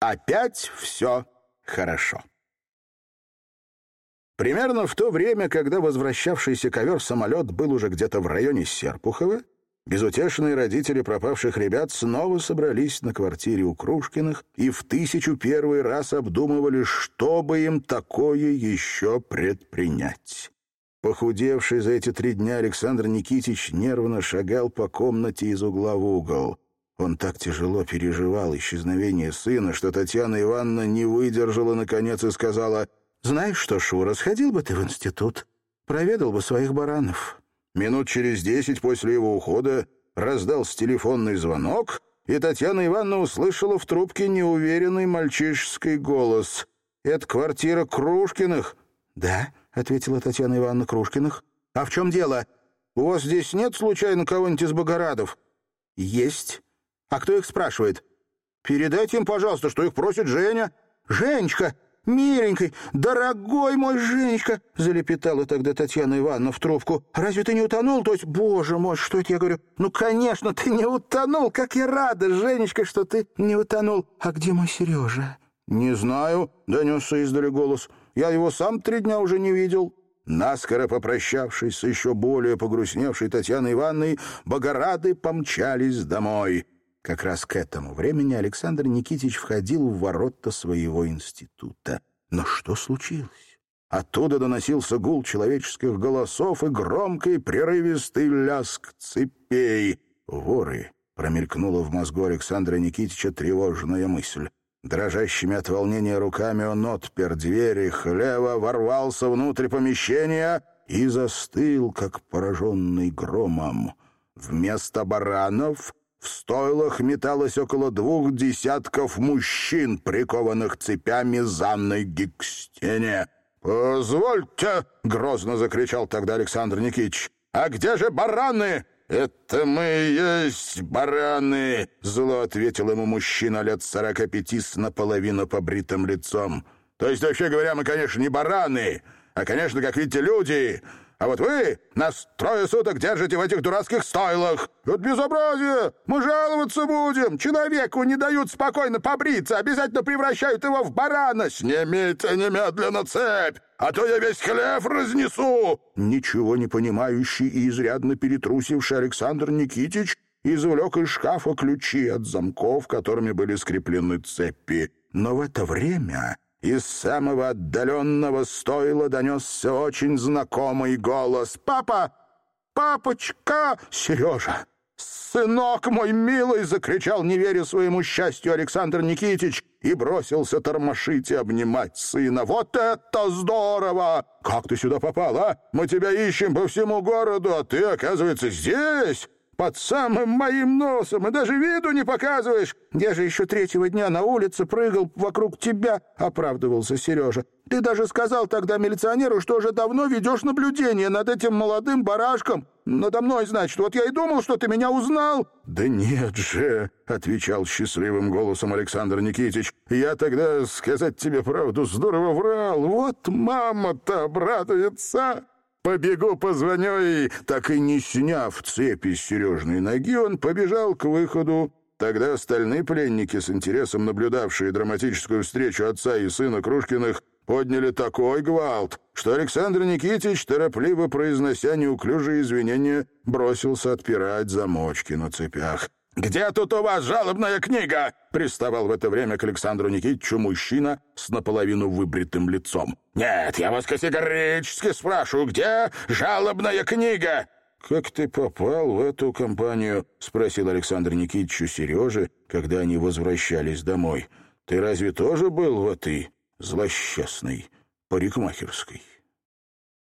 Опять все хорошо. Примерно в то время, когда возвращавшийся ковер-самолет был уже где-то в районе Серпухова, безутешные родители пропавших ребят снова собрались на квартире у Крушкиных и в тысячу первый раз обдумывали, что бы им такое еще предпринять. Похудевший за эти три дня Александр Никитич нервно шагал по комнате из угла в угол. Он так тяжело переживал исчезновение сына, что Татьяна Ивановна не выдержала, наконец, и сказала — знаешь что, Шура, сходил бы ты в институт, проведал бы своих баранов. Минут через десять после его ухода раздался телефонный звонок, и Татьяна Ивановна услышала в трубке неуверенный мальчишеский голос. «Это квартира Крушкиных?» «Да», — ответила Татьяна Ивановна Крушкиных. «А в чем дело? У вас здесь нет случайно кого-нибудь из Богорадов?» «Есть. А кто их спрашивает?» «Передайте им, пожалуйста, что их просит Женя». «Женечка!» «Миленький, дорогой мой Женечка!» — залепетала тогда Татьяна Ивановна в трубку. «Разве ты не утонул? То есть, боже мой, что это я говорю? Ну, конечно, ты не утонул! Как я рада, Женечка, что ты не утонул! А где мой Сережа?» «Не знаю», — донесся издали голос. «Я его сам три дня уже не видел». Наскоро попрощавшись с еще более погрустневшей Татьяной Ивановной, богорады помчались домой. Как раз к этому времени Александр Никитич входил в ворота своего института. Но что случилось? Оттуда доносился гул человеческих голосов и громкий прерывистый ляск цепей. «Воры!» — промелькнула в мозгу Александра Никитича тревожная мысль. Дрожащими от волнения руками он отпер двери хлева, ворвался внутрь помещения и застыл, как пораженный громом. Вместо баранов в стойлах металось около двух десятков мужчин, прикованных цепями за ноги к стене. «Позвольте!» — грозно закричал тогда Александр Никитич. «А где же бараны?» «Это мы есть бараны!» — зло ответил ему мужчина лет сорока пяти с наполовину побритым лицом. «То есть, вообще говоря, мы, конечно, не бараны, а, конечно, как видите, люди. А вот вы нас трое суток держите в этих дурацких стойлах. Это безобразие! Мы жаловаться будем! Человеку не дают спокойно побриться, обязательно превращают его в барана. Снимите немедленно цепь, а то я весь хлеб разнесу!» Ничего не понимающий и изрядно перетрусивший Александр Никитич извлек из шкафа ключи от замков, которыми были скреплены цепи. Но в это время из самого отдаленного стойла донесся очень знакомый голос. «Папа! Папочка! Сережа! Сынок мой милый!» — закричал, не веря своему счастью, Александр Никитич и бросился тормошить и обнимать сына. «Вот это здорово! Как ты сюда попал, а? Мы тебя ищем по всему городу, а ты, оказывается, здесь!» Под самым моим носом, и даже виду не показываешь. Я же еще третьего дня на улице прыгал вокруг тебя, — оправдывался Сережа. Ты даже сказал тогда милиционеру, что уже давно ведешь наблюдение над этим молодым барашком. Надо мной, значит. Вот я и думал, что ты меня узнал. — Да нет же, — отвечал счастливым голосом Александр Никитич. Я тогда, сказать тебе правду, здорово врал. Вот мама-то обрадуется. Побегу, позвоню и...» Так и не сняв цепи с Сережной ноги, он побежал к выходу. Тогда остальные пленники, с интересом наблюдавшие драматическую встречу отца и сына Крушкиных, подняли такой гвалт, что Александр Никитич, торопливо произнося неуклюжие извинения, бросился отпирать замочки на цепях. «Где тут у вас жалобная книга?» — приставал в это время к Александру Никитичу мужчина с наполовину выбритым лицом. «Нет, я вас категорически спрашиваю, где жалобная книга?» «Как ты попал в эту компанию?» — спросил Александр Никитич Сережи, когда они возвращались домой. «Ты разве тоже был в этой злосчастной парикмахерской?»